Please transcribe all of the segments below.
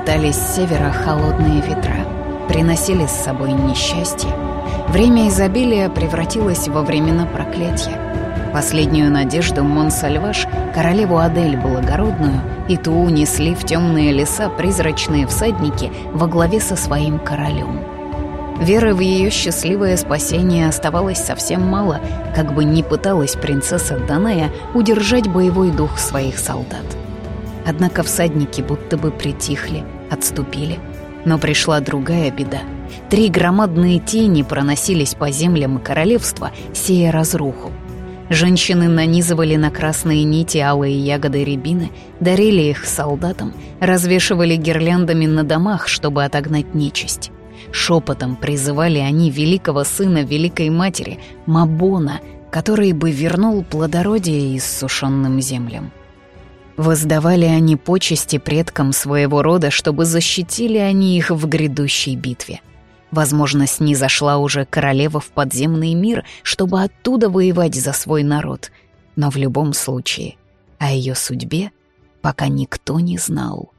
Прилетали с севера холодные ветра, приносили с собой несчастье. Время изобилия превратилось во времена проклятия. Последнюю надежду Монсальваш, королеву Адель Благородную, и ту унесли в темные леса призрачные всадники во главе со своим королем. Веры в ее счастливое спасение оставалось совсем мало, как бы ни пыталась принцесса Даная удержать боевой дух своих солдат. Однако всадники будто бы притихли, отступили. Но пришла другая беда. Три громадные тени проносились по землям королевства, сея разруху. Женщины нанизывали на красные нити алые ягоды рябины, дарили их солдатам, развешивали гирляндами на домах, чтобы отогнать нечисть. Шепотом призывали они великого сына Великой Матери, Мабона, который бы вернул плодородие иссушенным землям. Воздавали они почести предкам своего рода, чтобы защитили они их в грядущей битве. Возможно, снизошла уже королева в подземный мир, чтобы оттуда воевать за свой народ. Но в любом случае, о ее судьбе пока никто не знал.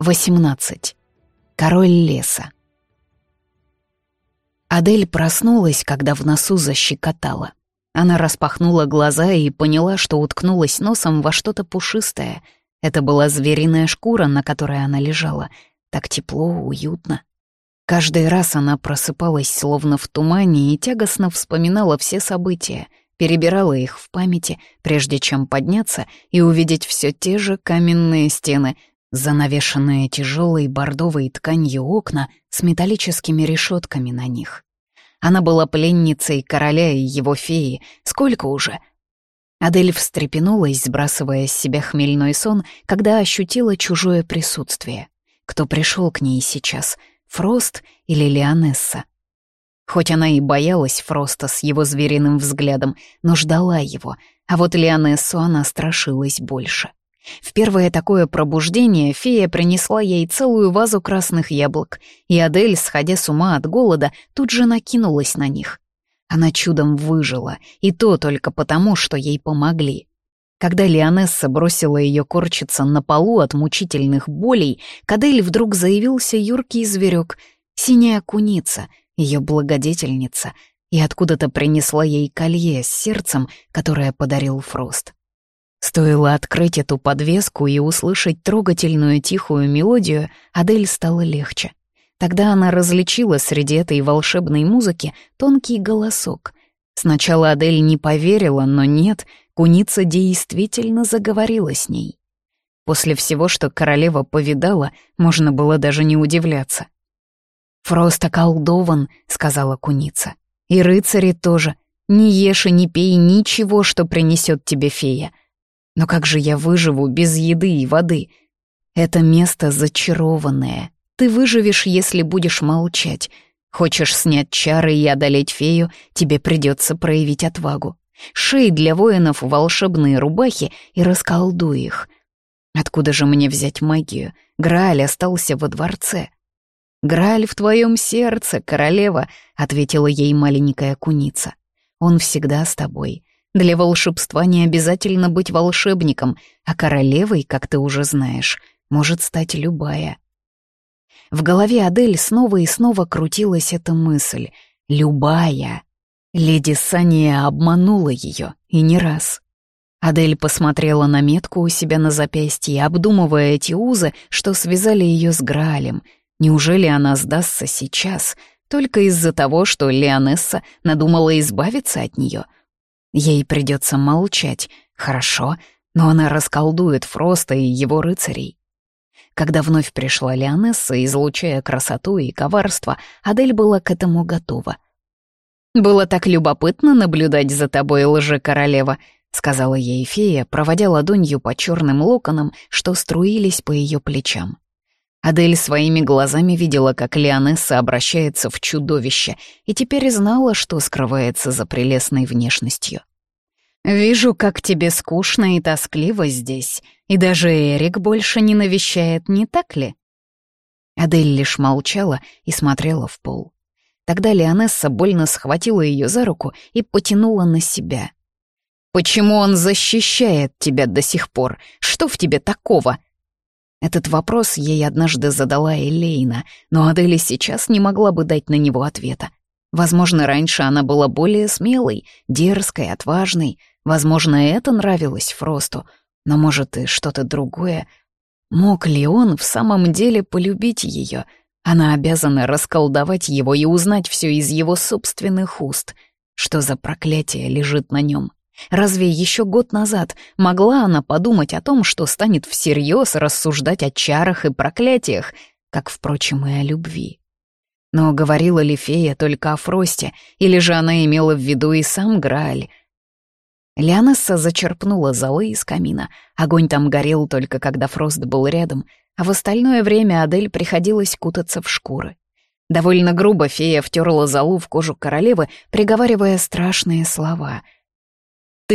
18. Король леса. Адель проснулась, когда в носу защекотала. Она распахнула глаза и поняла, что уткнулась носом во что-то пушистое. Это была звериная шкура, на которой она лежала. Так тепло, уютно. Каждый раз она просыпалась словно в тумане и тягостно вспоминала все события, перебирала их в памяти, прежде чем подняться и увидеть все те же каменные стены, занавешенные тяжелой бордовой тканью окна с металлическими решетками на них. Она была пленницей короля и его феи. Сколько уже? Адель встрепенулась, сбрасывая с себя хмельной сон, когда ощутила чужое присутствие. Кто пришел к ней сейчас? Фрост или Леонесса? Хоть она и боялась Фроста с его звериным взглядом, но ждала его, а вот Леонессу она страшилась больше. В первое такое пробуждение фея принесла ей целую вазу красных яблок, и Адель, сходя с ума от голода, тут же накинулась на них. Она чудом выжила, и то только потому, что ей помогли. Когда Лионесса бросила ее корчиться на полу от мучительных болей, к Адель вдруг заявился юркий зверек, синяя куница, ее благодетельница, и откуда-то принесла ей колье с сердцем, которое подарил Фрост. Стоило открыть эту подвеску и услышать трогательную тихую мелодию, Адель стало легче. Тогда она различила среди этой волшебной музыки тонкий голосок. Сначала Адель не поверила, но нет, куница действительно заговорила с ней. После всего, что королева повидала, можно было даже не удивляться. «Фрост околдован», — сказала куница. «И рыцари тоже. Не ешь и не пей ничего, что принесет тебе фея. Но как же я выживу без еды и воды? Это место зачарованное. Ты выживешь, если будешь молчать. Хочешь снять чары и одолеть фею, тебе придется проявить отвагу. Шей для воинов волшебные рубахи и расколдуй их. Откуда же мне взять магию? Грааль остался во дворце. «Грааль в твоем сердце, королева», — ответила ей маленькая куница. «Он всегда с тобой. Для волшебства не обязательно быть волшебником, а королевой, как ты уже знаешь, может стать любая. В голове Адель снова и снова крутилась эта мысль. «Любая». Леди Сания обманула ее, и не раз. Адель посмотрела на метку у себя на запястье, обдумывая эти узы, что связали ее с Граалем. Неужели она сдастся сейчас, только из-за того, что Леонесса надумала избавиться от нее — Ей придется молчать, хорошо, но она расколдует Фроста и его рыцарей. Когда вновь пришла Леонесса, излучая красоту и коварство, Адель была к этому готова. «Было так любопытно наблюдать за тобой, лже-королева», — сказала ей фея, проводя ладонью по черным локонам, что струились по ее плечам. Адель своими глазами видела, как Леонесса обращается в чудовище, и теперь знала, что скрывается за прелестной внешностью. «Вижу, как тебе скучно и тоскливо здесь, и даже Эрик больше не навещает, не так ли?» Адель лишь молчала и смотрела в пол. Тогда Леонесса больно схватила ее за руку и потянула на себя. «Почему он защищает тебя до сих пор? Что в тебе такого?» Этот вопрос ей однажды задала Элейна, но Адель сейчас не могла бы дать на него ответа. Возможно, раньше она была более смелой, дерзкой, отважной. Возможно, это нравилось Фросту, но, может, и что-то другое. Мог ли он в самом деле полюбить ее? Она обязана расколдовать его и узнать все из его собственных уст. Что за проклятие лежит на нем? Разве еще год назад могла она подумать о том, что станет всерьез рассуждать о чарах и проклятиях, как, впрочем, и о любви? Но говорила ли фея только о Фросте, или же она имела в виду и сам Грааль? Леонесса зачерпнула золы из камина. Огонь там горел только когда Фрост был рядом, а в остальное время Адель приходилось кутаться в шкуры. Довольно грубо фея втерла золу в кожу королевы, приговаривая страшные слова —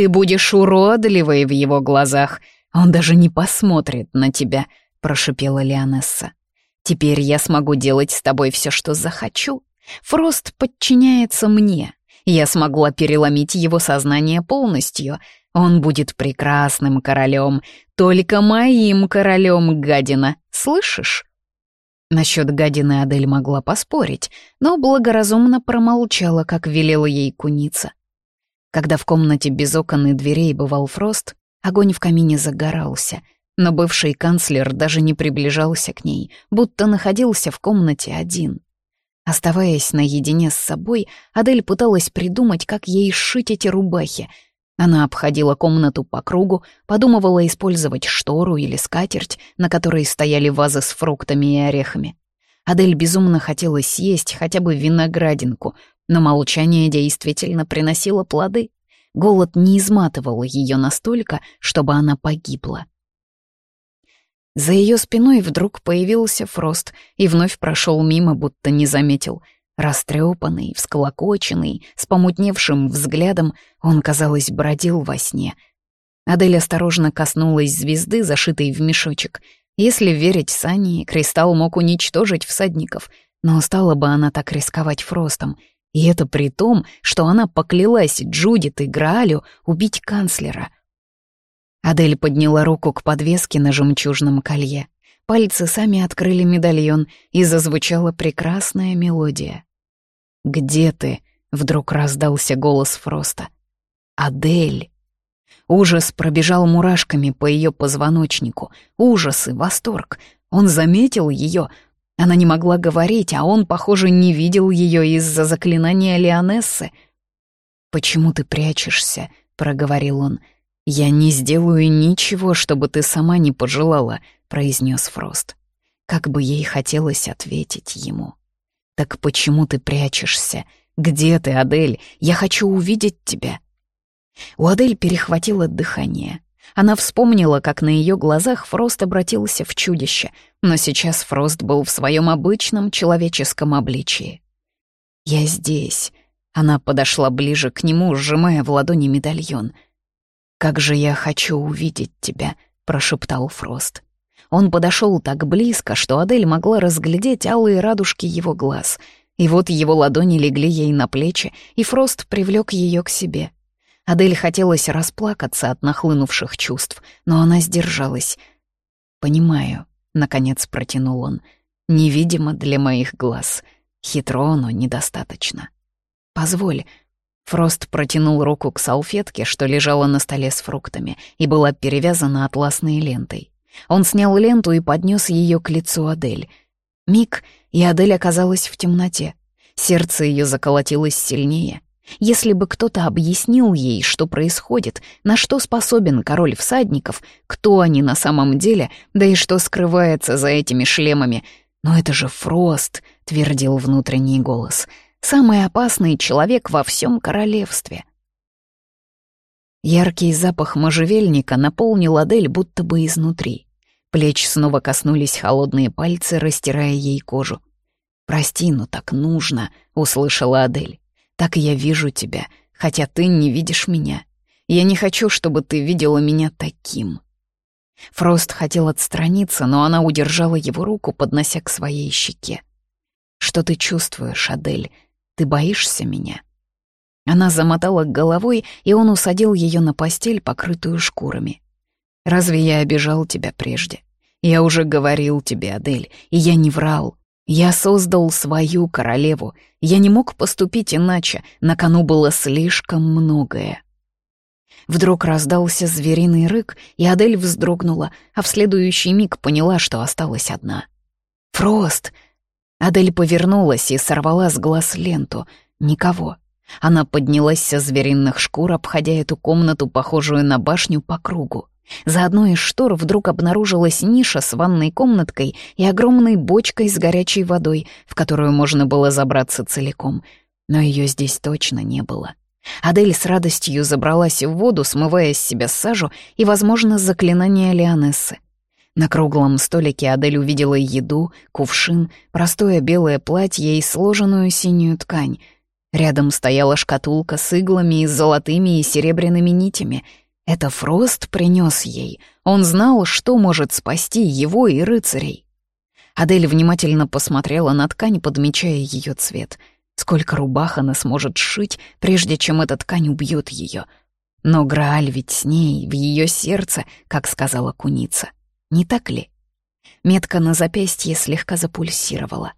ты будешь уродливой в его глазах. Он даже не посмотрит на тебя», — прошипела Леонесса. «Теперь я смогу делать с тобой все, что захочу. Фрост подчиняется мне. Я смогла переломить его сознание полностью. Он будет прекрасным королем, только моим королем, гадина. Слышишь?» Насчет гадины Адель могла поспорить, но благоразумно промолчала, как велела ей куница. Когда в комнате без окон и дверей бывал фрост, огонь в камине загорался, но бывший канцлер даже не приближался к ней, будто находился в комнате один. Оставаясь наедине с собой, Адель пыталась придумать, как ей сшить эти рубахи. Она обходила комнату по кругу, подумывала использовать штору или скатерть, на которой стояли вазы с фруктами и орехами. Адель безумно хотела съесть хотя бы виноградинку, но молчание действительно приносило плоды. Голод не изматывал ее настолько, чтобы она погибла. За ее спиной вдруг появился Фрост и вновь прошел мимо, будто не заметил. Растрепанный, всколокоченный, с помутневшим взглядом, он, казалось, бродил во сне. Адель осторожно коснулась звезды, зашитой в мешочек. Если верить Сане, кристалл мог уничтожить всадников, но стала бы она так рисковать Фростом — и это при том, что она поклялась Джудит и Граалю убить канцлера. Адель подняла руку к подвеске на жемчужном колье. Пальцы сами открыли медальон, и зазвучала прекрасная мелодия. «Где ты?» — вдруг раздался голос Фроста. «Адель!» Ужас пробежал мурашками по ее позвоночнику. Ужас и восторг. Он заметил ее, она не могла говорить, а он, похоже, не видел ее из-за заклинания Лионессы. «Почему ты прячешься?» — проговорил он. «Я не сделаю ничего, чтобы ты сама не пожелала», — произнес Фрост. Как бы ей хотелось ответить ему. «Так почему ты прячешься? Где ты, Адель? Я хочу увидеть тебя». У Адель перехватило дыхание. Она вспомнила, как на ее глазах Фрост обратился в чудище, но сейчас Фрост был в своем обычном человеческом обличии. «Я здесь». Она подошла ближе к нему, сжимая в ладони медальон. «Как же я хочу увидеть тебя», — прошептал Фрост. Он подошел так близко, что Адель могла разглядеть алые радужки его глаз. И вот его ладони легли ей на плечи, и Фрост привлек ее к себе — Адель хотелось расплакаться от нахлынувших чувств, но она сдержалась. «Понимаю», — наконец протянул он, — «невидимо для моих глаз. Хитро, но недостаточно. Позволь». Фрост протянул руку к салфетке, что лежала на столе с фруктами, и была перевязана атласной лентой. Он снял ленту и поднес ее к лицу Адель. Миг, и Адель оказалась в темноте. Сердце ее заколотилось сильнее — если бы кто-то объяснил ей, что происходит, на что способен король всадников, кто они на самом деле, да и что скрывается за этими шлемами. «Но это же Фрост», — твердил внутренний голос, — «самый опасный человек во всем королевстве». Яркий запах можжевельника наполнил Адель будто бы изнутри. Плеч снова коснулись холодные пальцы, растирая ей кожу. «Прости, но так нужно», — услышала Адель. Так я вижу тебя, хотя ты не видишь меня. Я не хочу, чтобы ты видела меня таким». Фрост хотел отстраниться, но она удержала его руку, поднося к своей щеке. «Что ты чувствуешь, Адель? Ты боишься меня?» Она замотала головой, и он усадил ее на постель, покрытую шкурами. «Разве я обижал тебя прежде? Я уже говорил тебе, Адель, и я не врал. Я создал свою королеву. Я не мог поступить иначе, на кону было слишком многое. Вдруг раздался звериный рык, и Адель вздрогнула, а в следующий миг поняла, что осталась одна. «Фрост!» Адель повернулась и сорвала с глаз ленту. Никого. Она поднялась со звериных шкур, обходя эту комнату, похожую на башню, по кругу. За одной из штор вдруг обнаружилась ниша с ванной комнаткой и огромной бочкой с горячей водой, в которую можно было забраться целиком. Но ее здесь точно не было. Адель с радостью забралась в воду, смывая с себя сажу и, возможно, заклинание Леонессы. На круглом столике Адель увидела еду, кувшин, простое белое платье и сложенную синюю ткань. Рядом стояла шкатулка с иглами и золотыми и серебряными нитями. Это Фрост принес ей. Он знал, что может спасти его и рыцарей. Адель внимательно посмотрела на ткань, подмечая ее цвет — Сколько рубах она сможет сшить, прежде чем эта ткань убьет ее. Но Грааль ведь с ней, в ее сердце, как сказала куница. Не так ли? Метка на запястье слегка запульсировала.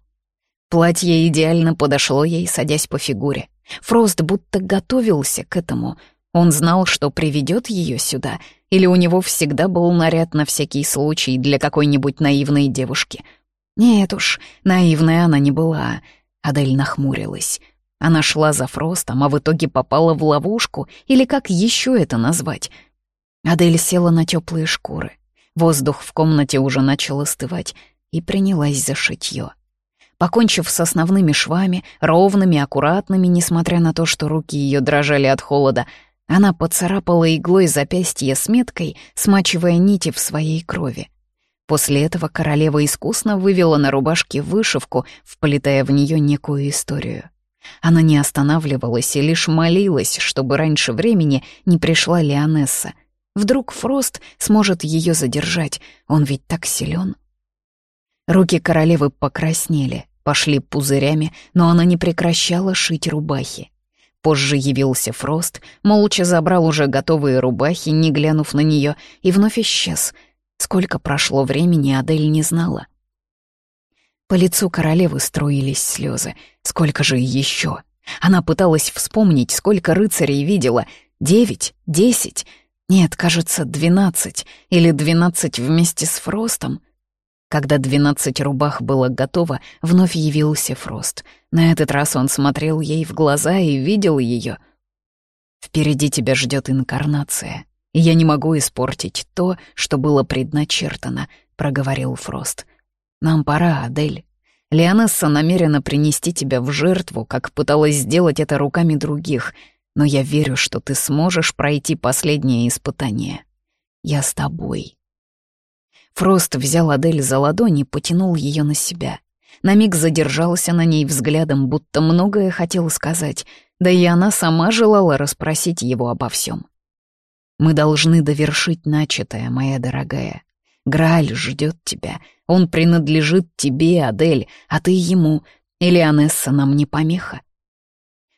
Платье идеально подошло ей, садясь по фигуре. Фрост будто готовился к этому. Он знал, что приведет ее сюда, или у него всегда был наряд на всякий случай для какой-нибудь наивной девушки. Нет уж, наивная она не была — Адель нахмурилась. Она шла за Фростом, а в итоге попала в ловушку, или как еще это назвать? Адель села на теплые шкуры. Воздух в комнате уже начал остывать, и принялась за шитье. Покончив с основными швами, ровными, аккуратными, несмотря на то, что руки ее дрожали от холода, она поцарапала иглой запястье с меткой, смачивая нити в своей крови. После этого королева искусно вывела на рубашке вышивку, вплетая в нее некую историю. Она не останавливалась и лишь молилась, чтобы раньше времени не пришла Леонесса. Вдруг Фрост сможет ее задержать, он ведь так силен. Руки королевы покраснели, пошли пузырями, но она не прекращала шить рубахи. Позже явился Фрост, молча забрал уже готовые рубахи, не глянув на нее, и вновь исчез — Сколько прошло времени, Адель не знала. По лицу королевы струились слезы. Сколько же еще? Она пыталась вспомнить, сколько рыцарей видела. Девять? Десять? Нет, кажется, двенадцать. Или двенадцать вместе с Фростом. Когда двенадцать рубах было готово, вновь явился Фрост. На этот раз он смотрел ей в глаза и видел ее. «Впереди тебя ждет инкарнация», я не могу испортить то, что было предначертано», — проговорил Фрост. «Нам пора, Адель. Леонесса намерена принести тебя в жертву, как пыталась сделать это руками других, но я верю, что ты сможешь пройти последнее испытание. Я с тобой». Фрост взял Адель за ладонь и потянул ее на себя. На миг задержался на ней взглядом, будто многое хотел сказать, да и она сама желала расспросить его обо всем. Мы должны довершить начатое, моя дорогая. Грааль ждет тебя. Он принадлежит тебе, Адель, а ты ему. Или Анесса нам не помеха.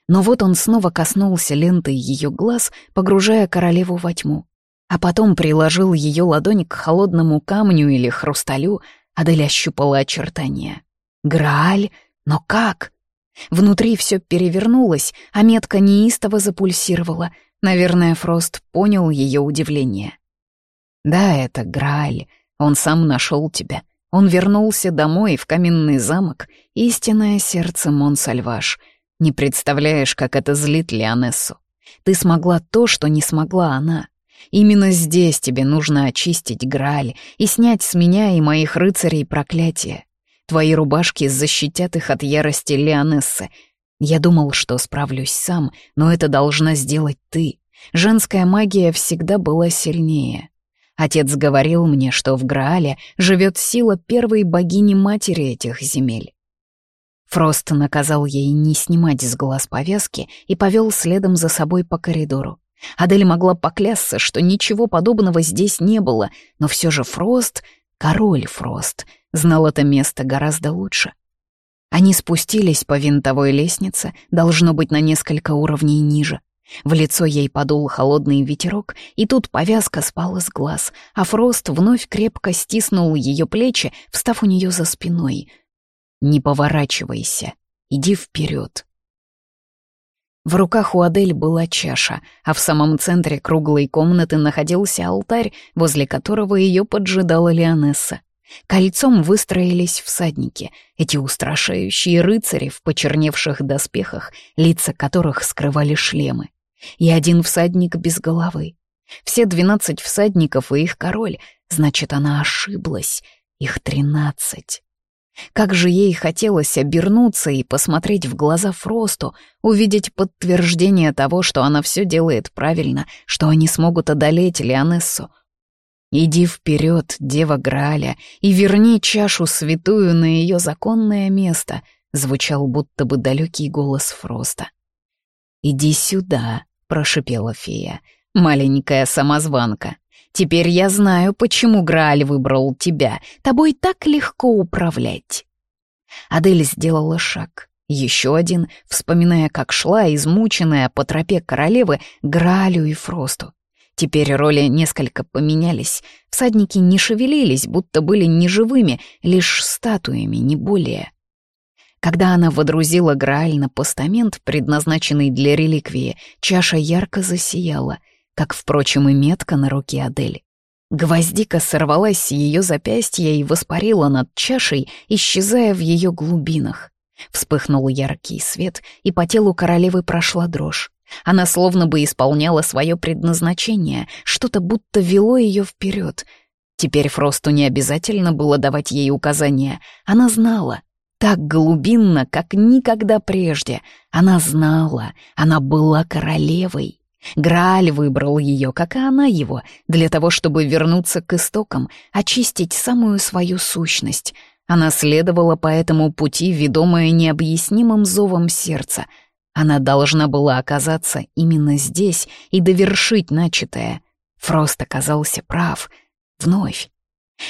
Но вот он снова коснулся ленты ее глаз, погружая королеву во тьму. А потом приложил ее ладонь к холодному камню или хрусталю, Адель ощупала очертания. Грааль? Но как? Внутри все перевернулось, а метка неистово запульсировала — Наверное, Фрост понял ее удивление. «Да, это Грааль. Он сам нашел тебя. Он вернулся домой, в каменный замок, истинное сердце Монсальваш. Не представляешь, как это злит Леонессу. Ты смогла то, что не смогла она. Именно здесь тебе нужно очистить Грааль и снять с меня и моих рыцарей проклятие. Твои рубашки защитят их от ярости Леонессы, я думал, что справлюсь сам, но это должна сделать ты. Женская магия всегда была сильнее. Отец говорил мне, что в Граале живет сила первой богини-матери этих земель. Фрост наказал ей не снимать с глаз повязки и повел следом за собой по коридору. Адель могла поклясться, что ничего подобного здесь не было, но все же Фрост, король Фрост, знал это место гораздо лучше. Они спустились по винтовой лестнице, должно быть, на несколько уровней ниже. В лицо ей подул холодный ветерок, и тут повязка спала с глаз, а Фрост вновь крепко стиснул ее плечи, встав у нее за спиной. «Не поворачивайся, иди вперед. В руках у Адель была чаша, а в самом центре круглой комнаты находился алтарь, возле которого ее поджидала Леонесса. Кольцом выстроились всадники, эти устрашающие рыцари в почерневших доспехах, лица которых скрывали шлемы. И один всадник без головы. Все двенадцать всадников и их король, значит, она ошиблась. Их тринадцать. Как же ей хотелось обернуться и посмотреть в глаза Фросту, увидеть подтверждение того, что она все делает правильно, что они смогут одолеть Леонессу, Иди вперед, дева Граля, и верни чашу святую на ее законное место, звучал будто бы далекий голос Фроста. Иди сюда, прошипела фея, маленькая самозванка. Теперь я знаю, почему Грааль выбрал тебя. Тобой так легко управлять. Адель сделала шаг. Еще один, вспоминая, как шла, измученная по тропе королевы, Граалю и Фросту. Теперь роли несколько поменялись. Всадники не шевелились, будто были неживыми, лишь статуями, не более. Когда она водрузила Грааль на постамент, предназначенный для реликвии, чаша ярко засияла, как, впрочем, и метка на руке Адели. Гвоздика сорвалась с ее запястья и воспарила над чашей, исчезая в ее глубинах. Вспыхнул яркий свет, и по телу королевы прошла дрожь. Она словно бы исполняла свое предназначение, что-то будто вело ее вперед. Теперь Фросту не обязательно было давать ей указания. Она знала, так глубинно, как никогда прежде. Она знала, она была королевой. Грааль выбрал ее, как и она его, для того, чтобы вернуться к истокам, очистить самую свою сущность. Она следовала по этому пути, ведомая необъяснимым зовом сердца — она должна была оказаться именно здесь и довершить начатое. Фрост оказался прав. Вновь.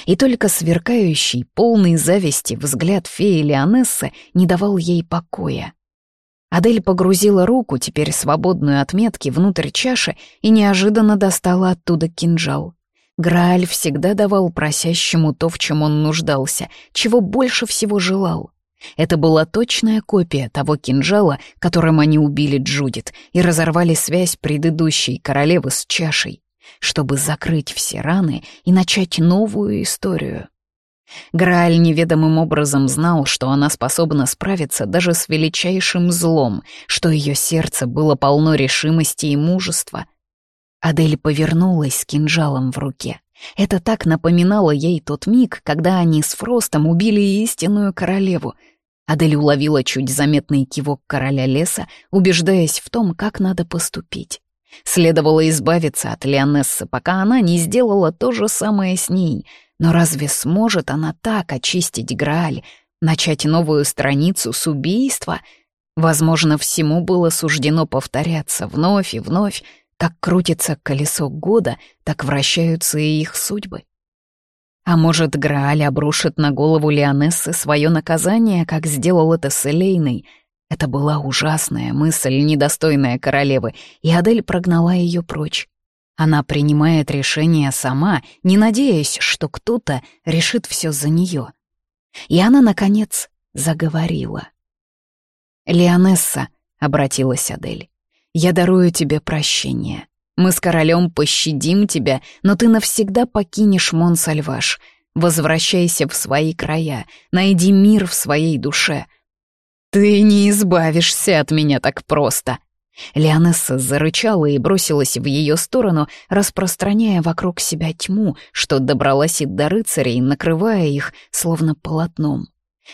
И только сверкающий, полный зависти взгляд феи Леонессы не давал ей покоя. Адель погрузила руку, теперь свободную от метки, внутрь чаши и неожиданно достала оттуда кинжал. Грааль всегда давал просящему то, в чем он нуждался, чего больше всего желал. Это была точная копия того кинжала, которым они убили Джудит и разорвали связь предыдущей королевы с чашей, чтобы закрыть все раны и начать новую историю. Грааль неведомым образом знал, что она способна справиться даже с величайшим злом, что ее сердце было полно решимости и мужества. Адель повернулась с кинжалом в руке. Это так напоминало ей тот миг, когда они с Фростом убили истинную королеву — Адель уловила чуть заметный кивок короля леса, убеждаясь в том, как надо поступить. Следовало избавиться от Леонессы, пока она не сделала то же самое с ней. Но разве сможет она так очистить Грааль, начать новую страницу с убийства? Возможно, всему было суждено повторяться вновь и вновь. Как крутится колесо года, так вращаются и их судьбы. А может, Грааль обрушит на голову Лионессы свое наказание, как сделал это с Элейной? Это была ужасная мысль, недостойная королевы, и Адель прогнала ее прочь. Она принимает решение сама, не надеясь, что кто-то решит все за нее. И она, наконец, заговорила. «Лионесса», — обратилась Адель, — «я дарую тебе прощение. Мы с королем пощадим тебя, но ты навсегда покинешь Монсальваш. Возвращайся в свои края, найди мир в своей душе. Ты не избавишься от меня так просто. Леонесса зарычала и бросилась в ее сторону, распространяя вокруг себя тьму, что добралась и до рыцарей, накрывая их, словно полотном.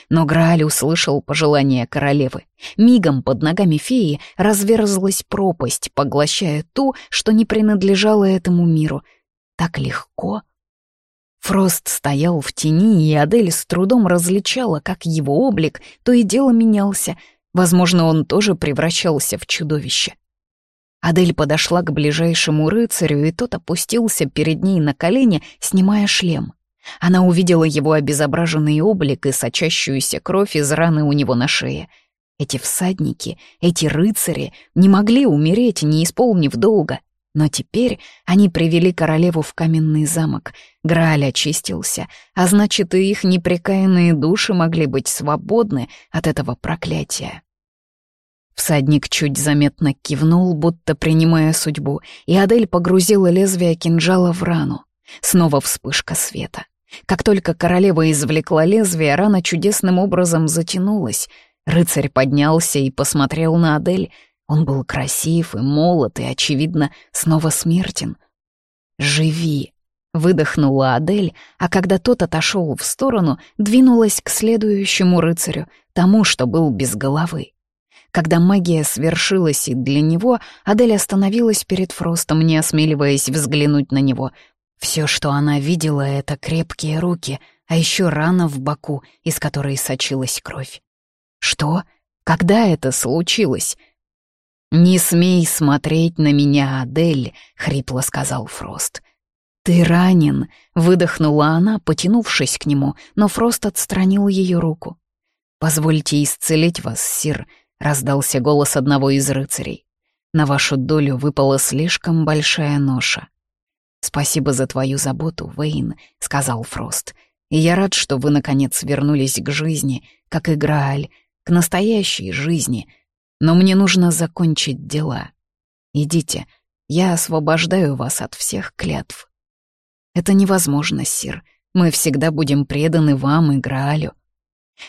Но Грааль услышал пожелание королевы. Мигом под ногами феи разверзлась пропасть, поглощая ту, что не принадлежало этому миру. Так легко. Фрост стоял в тени, и Адель с трудом различала, как его облик то и дело менялся. Возможно, он тоже превращался в чудовище. Адель подошла к ближайшему рыцарю, и тот опустился перед ней на колени, снимая шлем. Она увидела его обезображенный облик и сочащуюся кровь из раны у него на шее. Эти всадники, эти рыцари не могли умереть, не исполнив долга. Но теперь они привели королеву в каменный замок. Грааль очистился, а значит, и их непрекаянные души могли быть свободны от этого проклятия. Всадник чуть заметно кивнул, будто принимая судьбу, и Адель погрузила лезвие кинжала в рану. Снова вспышка света. Как только королева извлекла лезвие, рана чудесным образом затянулась. Рыцарь поднялся и посмотрел на Адель. Он был красив и молод, и, очевидно, снова смертен. «Живи!» — выдохнула Адель, а когда тот отошел в сторону, двинулась к следующему рыцарю, тому, что был без головы. Когда магия свершилась и для него, Адель остановилась перед Фростом, не осмеливаясь взглянуть на него. Все, что она видела, — это крепкие руки, а еще рана в боку, из которой сочилась кровь. «Что? Когда это случилось?» «Не смей смотреть на меня, Адель», — хрипло сказал Фрост. «Ты ранен», — выдохнула она, потянувшись к нему, но Фрост отстранил ее руку. «Позвольте исцелить вас, сир», раздался голос одного из рыцарей. «На вашу долю выпала слишком большая ноша». «Спасибо за твою заботу, Вейн», — сказал Фрост. «И я рад, что вы, наконец, вернулись к жизни, как и Грааль, к настоящей жизни. Но мне нужно закончить дела. Идите, я освобождаю вас от всех клятв». «Это невозможно, Сир. Мы всегда будем преданы вам и Граалю».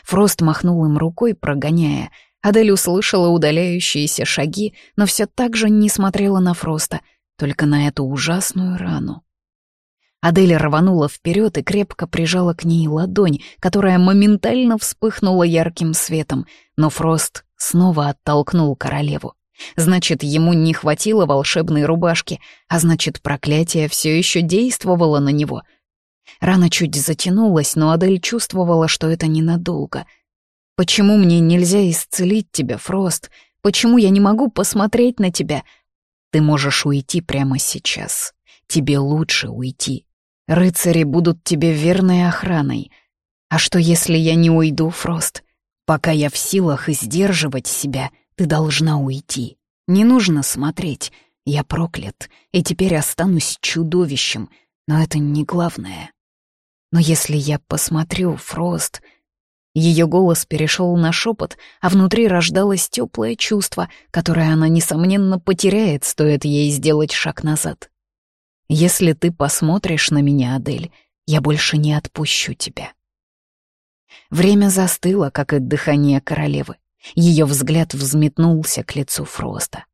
Фрост махнул им рукой, прогоняя, Адель услышала удаляющиеся шаги, но все так же не смотрела на Фроста, только на эту ужасную рану. Адель рванула вперед и крепко прижала к ней ладонь, которая моментально вспыхнула ярким светом, но Фрост снова оттолкнул королеву. Значит, ему не хватило волшебной рубашки, а значит, проклятие все еще действовало на него. Рана чуть затянулась, но Адель чувствовала, что это ненадолго — Почему мне нельзя исцелить тебя, Фрост? Почему я не могу посмотреть на тебя? Ты можешь уйти прямо сейчас. Тебе лучше уйти. Рыцари будут тебе верной охраной. А что, если я не уйду, Фрост? Пока я в силах сдерживать себя, ты должна уйти. Не нужно смотреть. Я проклят, и теперь останусь чудовищем. Но это не главное. Но если я посмотрю, Фрост, ее голос перешел на шепот, а внутри рождалось теплое чувство, которое она, несомненно, потеряет, стоит ей сделать шаг назад. «Если ты посмотришь на меня, Адель, я больше не отпущу тебя». Время застыло, как и дыхание королевы. Ее взгляд взметнулся к лицу Фроста.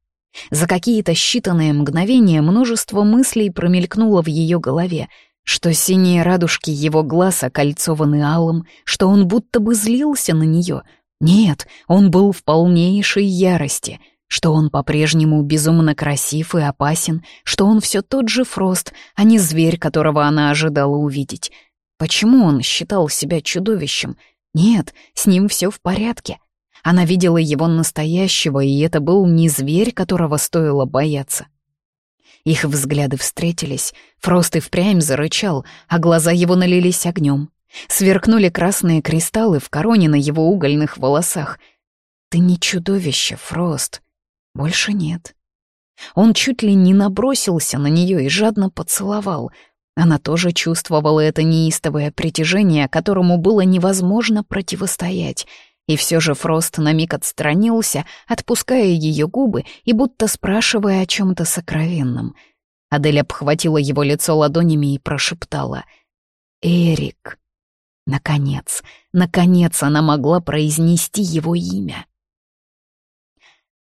За какие-то считанные мгновения множество мыслей промелькнуло в ее голове — что синие радужки его глаз окольцованы алым, что он будто бы злился на нее. Нет, он был в полнейшей ярости, что он по-прежнему безумно красив и опасен, что он все тот же Фрост, а не зверь, которого она ожидала увидеть. Почему он считал себя чудовищем? Нет, с ним все в порядке. Она видела его настоящего, и это был не зверь, которого стоило бояться. Их взгляды встретились. Фрост и впрямь зарычал, а глаза его налились огнем. Сверкнули красные кристаллы в короне на его угольных волосах. «Ты не чудовище, Фрост. Больше нет». Он чуть ли не набросился на нее и жадно поцеловал. Она тоже чувствовала это неистовое притяжение, которому было невозможно противостоять — и все же Фрост на миг отстранился, отпуская ее губы и будто спрашивая о чем-то сокровенном. Адель обхватила его лицо ладонями и прошептала «Эрик». Наконец, наконец она могла произнести его имя.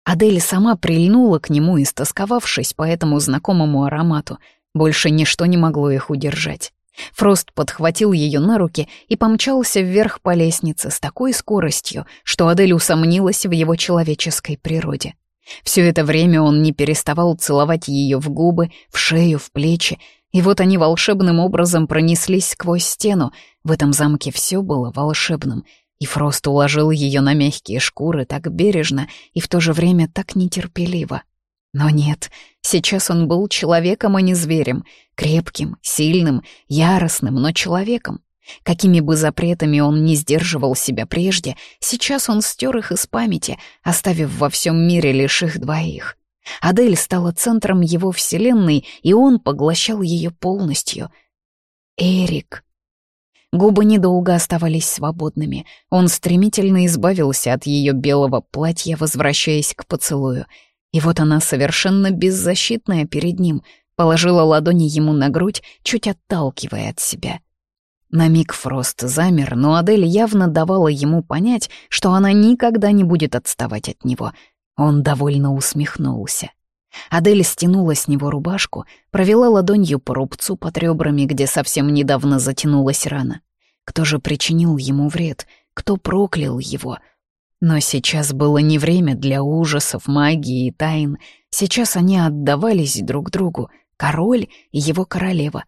Адель сама прильнула к нему, истосковавшись по этому знакомому аромату. Больше ничто не могло их удержать. Фрост подхватил ее на руки и помчался вверх по лестнице с такой скоростью, что Адель усомнилась в его человеческой природе. Все это время он не переставал целовать ее в губы, в шею, в плечи, и вот они волшебным образом пронеслись сквозь стену. В этом замке все было волшебным, и Фрост уложил ее на мягкие шкуры так бережно и в то же время так нетерпеливо. Но нет, сейчас он был человеком, а не зверем, крепким, сильным, яростным, но человеком. Какими бы запретами он ни сдерживал себя прежде, сейчас он стер их из памяти, оставив во всем мире лишь их двоих. Адель стала центром его вселенной, и он поглощал ее полностью. Эрик. Губы недолго оставались свободными. Он стремительно избавился от ее белого платья, возвращаясь к поцелую. И вот она совершенно беззащитная перед ним, положила ладони ему на грудь, чуть отталкивая от себя. На миг Фрост замер, но Адель явно давала ему понять, что она никогда не будет отставать от него. Он довольно усмехнулся. Адель стянула с него рубашку, провела ладонью по рубцу под ребрами, где совсем недавно затянулась рана. Кто же причинил ему вред? Кто проклял его? Но сейчас было не время для ужасов, магии и тайн. Сейчас они отдавались друг другу, король и его королева.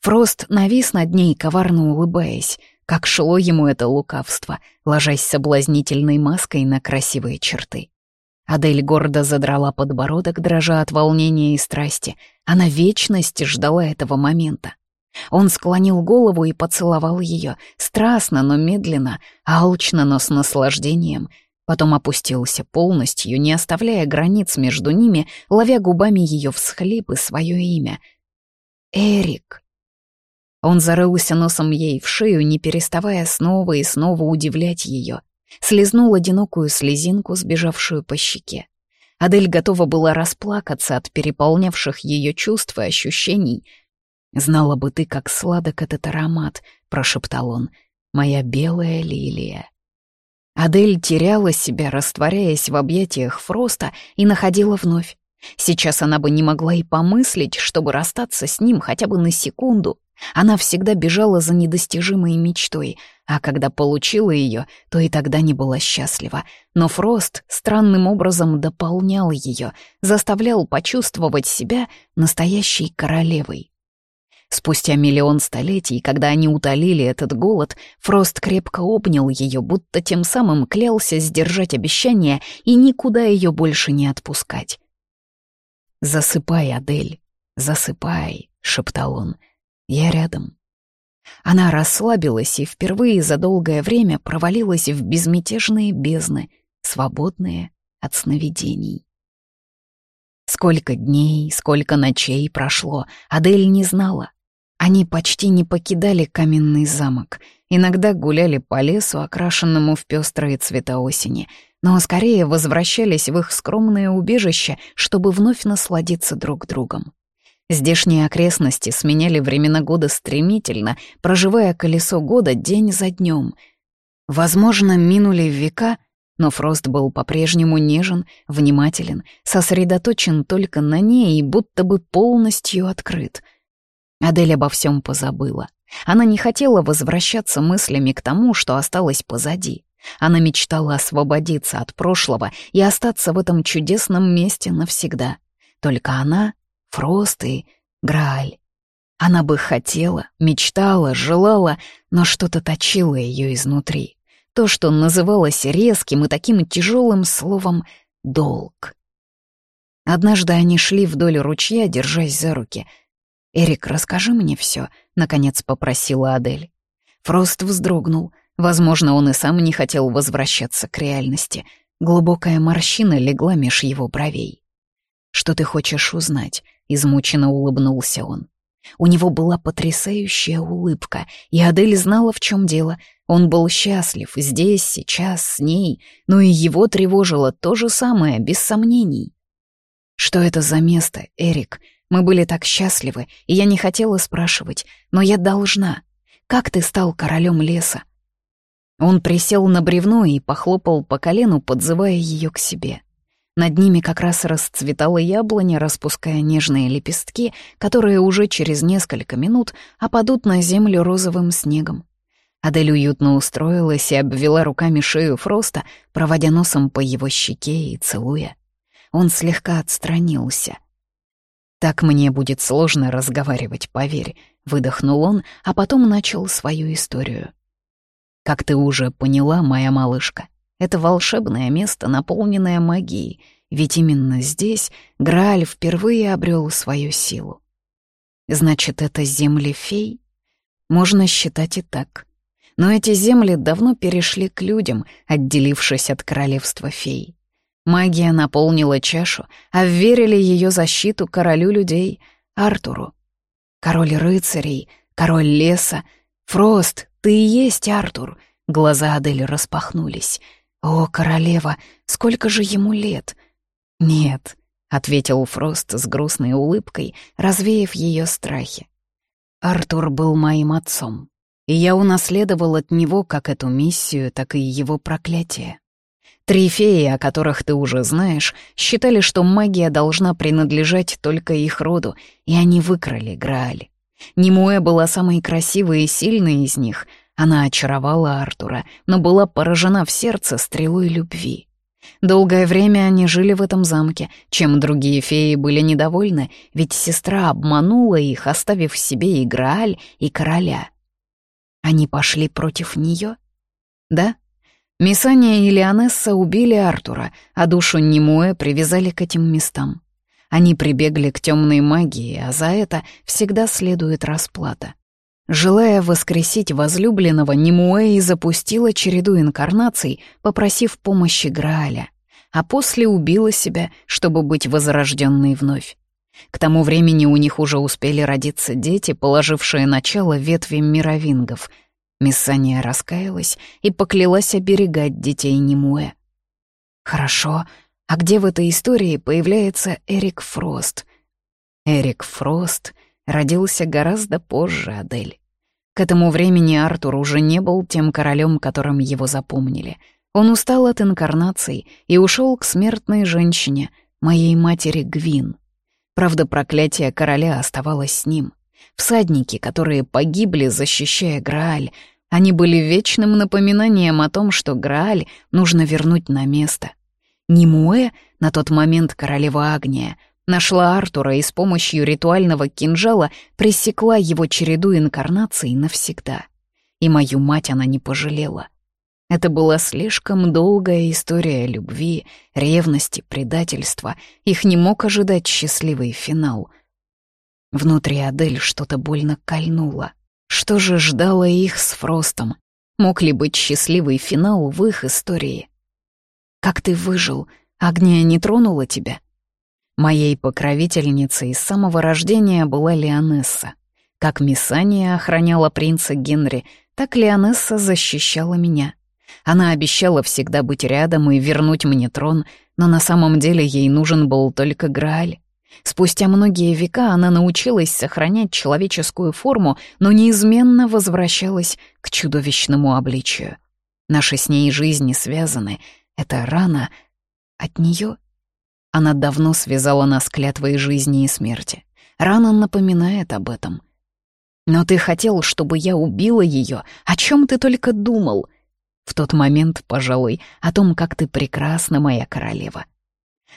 Фрост навис над ней, коварно улыбаясь. Как шло ему это лукавство, ложась соблазнительной маской на красивые черты. Адель гордо задрала подбородок, дрожа от волнения и страсти. Она вечность ждала этого момента. Он склонил голову и поцеловал ее, страстно, но медленно, алчно, но с наслаждением. Потом опустился полностью, не оставляя границ между ними, ловя губами ее всхлип и свое имя. «Эрик». Он зарылся носом ей в шею, не переставая снова и снова удивлять ее слезнул одинокую слезинку, сбежавшую по щеке. Адель готова была расплакаться от переполнявших ее чувств и ощущений. «Знала бы ты, как сладок этот аромат», — прошептал он, — «моя белая лилия». Адель теряла себя, растворяясь в объятиях Фроста, и находила вновь. Сейчас она бы не могла и помыслить, чтобы расстаться с ним хотя бы на секунду. Она всегда бежала за недостижимой мечтой, а когда получила ее, то и тогда не была счастлива. Но Фрост странным образом дополнял ее, заставлял почувствовать себя настоящей королевой. Спустя миллион столетий, когда они утолили этот голод, Фрост крепко обнял ее, будто тем самым клялся сдержать обещание и никуда ее больше не отпускать. «Засыпай, Адель, засыпай», — шептал он, — я рядом. Она расслабилась и впервые за долгое время провалилась в безмятежные бездны, свободные от сновидений. Сколько дней, сколько ночей прошло, Адель не знала. Они почти не покидали каменный замок, иногда гуляли по лесу, окрашенному в пестрые цвета осени, но скорее возвращались в их скромное убежище, чтобы вновь насладиться друг другом. Здешние окрестности сменяли времена года стремительно, проживая колесо года день за днем. Возможно, минули века, но Фрост был по-прежнему нежен, внимателен, сосредоточен только на ней и будто бы полностью открыт. Адель обо всем позабыла. Она не хотела возвращаться мыслями к тому, что осталось позади. Она мечтала освободиться от прошлого и остаться в этом чудесном месте навсегда. Только она Фрост и Грааль. Она бы хотела, мечтала, желала, но что-то точило ее изнутри. То, что называлось резким и таким тяжелым словом «долг». Однажды они шли вдоль ручья, держась за руки. «Эрик, расскажи мне все», — наконец попросила Адель. Фрост вздрогнул. Возможно, он и сам не хотел возвращаться к реальности. Глубокая морщина легла меж его бровей. «Что ты хочешь узнать?» Измученно улыбнулся он. У него была потрясающая улыбка, и Адель знала, в чем дело. Он был счастлив здесь, сейчас, с ней, но и его тревожило то же самое, без сомнений. «Что это за место, Эрик? Мы были так счастливы, и я не хотела спрашивать, но я должна. Как ты стал королем леса?» Он присел на бревно и похлопал по колену, подзывая ее к себе. Над ними как раз расцветала яблоня, распуская нежные лепестки, которые уже через несколько минут опадут на землю розовым снегом. Адель уютно устроилась и обвела руками шею Фроста, проводя носом по его щеке и целуя. Он слегка отстранился. «Так мне будет сложно разговаривать, поверь», — выдохнул он, а потом начал свою историю. «Как ты уже поняла, моя малышка, это волшебное место, наполненное магией, ведь именно здесь Грааль впервые обрел свою силу. Значит, это земли фей? Можно считать и так. Но эти земли давно перешли к людям, отделившись от королевства фей. Магия наполнила чашу, а верили ее защиту королю людей, Артуру. Король рыцарей, король леса. Фрост, ты и есть Артур. Глаза Адель распахнулись. О, королева, сколько же ему лет? Нет, ответил Фрост с грустной улыбкой, развеяв ее страхи. Артур был моим отцом, и я унаследовал от него как эту миссию, так и его проклятие. Три феи, о которых ты уже знаешь, считали, что магия должна принадлежать только их роду, и они выкрали Грааль. Немуэ была самой красивой и сильной из них. Она очаровала Артура, но была поражена в сердце стрелой любви. Долгое время они жили в этом замке, чем другие феи были недовольны, ведь сестра обманула их, оставив себе и Грааль, и короля. Они пошли против нее? Да? Мисания и Леонесса убили Артура, а душу Немуэ привязали к этим местам. Они прибегли к темной магии, а за это всегда следует расплата. Желая воскресить возлюбленного, Немуэ и запустила череду инкарнаций, попросив помощи Грааля, а после убила себя, чтобы быть возрожденной вновь. К тому времени у них уже успели родиться дети, положившие начало ветви мировингов — Миссания раскаялась и поклялась оберегать детей Немуэ. «Хорошо, а где в этой истории появляется Эрик Фрост?» Эрик Фрост родился гораздо позже Адель. К этому времени Артур уже не был тем королем, которым его запомнили. Он устал от инкарнаций и ушел к смертной женщине, моей матери Гвин. Правда, проклятие короля оставалось с ним. Всадники, которые погибли, защищая Грааль, они были вечным напоминанием о том, что Грааль нужно вернуть на место. Нимуэ, на тот момент королева Агния, нашла Артура и с помощью ритуального кинжала пресекла его череду инкарнаций навсегда. И мою мать она не пожалела. Это была слишком долгая история любви, ревности, предательства. Их не мог ожидать счастливый финал. Внутри Адель что-то больно кольнуло. Что же ждало их с Фростом? Мог ли быть счастливый финал в их истории? «Как ты выжил? Огня не тронула тебя?» Моей покровительницей с самого рождения была Леонесса. Как Миссания охраняла принца Генри, так Леонесса защищала меня. Она обещала всегда быть рядом и вернуть мне трон, но на самом деле ей нужен был только Грааль. Спустя многие века она научилась сохранять человеческую форму, но неизменно возвращалась к чудовищному обличию. Наши с ней жизни связаны. Это рана от нее. Она давно связала нас клятвой жизни и смерти. Рана напоминает об этом. Но ты хотел, чтобы я убила ее. О чем ты только думал? В тот момент, пожалуй, о том, как ты прекрасна, моя королева.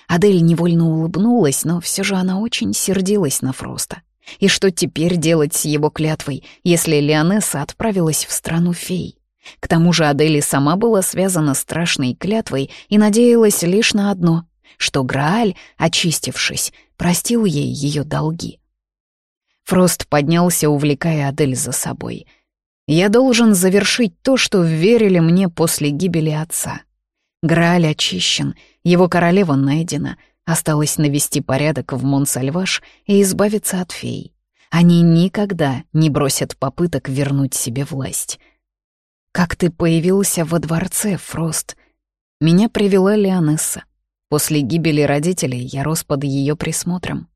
Адель невольно улыбнулась, но все же она очень сердилась на Фроста. И что теперь делать с его клятвой, если Леонесса отправилась в страну фей? К тому же Адель сама была связана страшной клятвой и надеялась лишь на одно — что Грааль, очистившись, простил ей ее долги. Фрост поднялся, увлекая Адель за собой. «Я должен завершить то, что верили мне после гибели отца. Грааль очищен, его королева найдена. Осталось навести порядок в Монсальваш и избавиться от фей. Они никогда не бросят попыток вернуть себе власть. «Как ты появился во дворце, Фрост?» Меня привела Леонесса. После гибели родителей я рос под ее присмотром.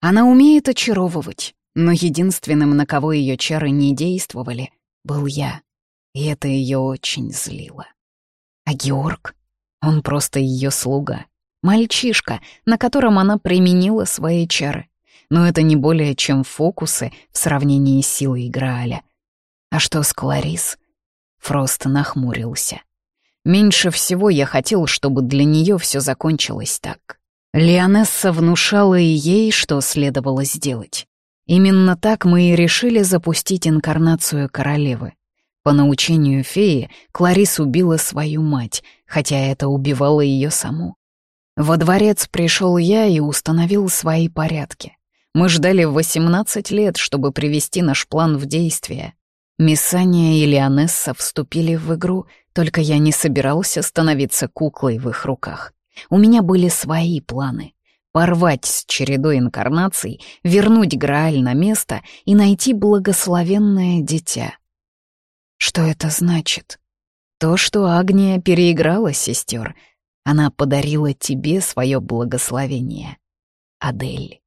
Она умеет очаровывать, но единственным, на кого ее чары не действовали, был я. И это ее очень злило. А Георг? Он просто ее слуга. Мальчишка, на котором она применила свои чары. Но это не более чем фокусы в сравнении с силой Грааля. А что с Кларис? Фрост нахмурился. Меньше всего я хотел, чтобы для нее все закончилось так. Леонесса внушала и ей, что следовало сделать. Именно так мы и решили запустить инкарнацию королевы. По научению феи Кларис убила свою мать, хотя это убивало ее саму. Во дворец пришел я и установил свои порядки. Мы ждали 18 лет, чтобы привести наш план в действие. Миссания и Лионесса вступили в игру, только я не собирался становиться куклой в их руках. У меня были свои планы. Порвать с чередой инкарнаций, вернуть Грааль на место и найти благословенное дитя. Что это значит? То, что Агния переиграла сестер. Она подарила тебе свое благословение. Адель.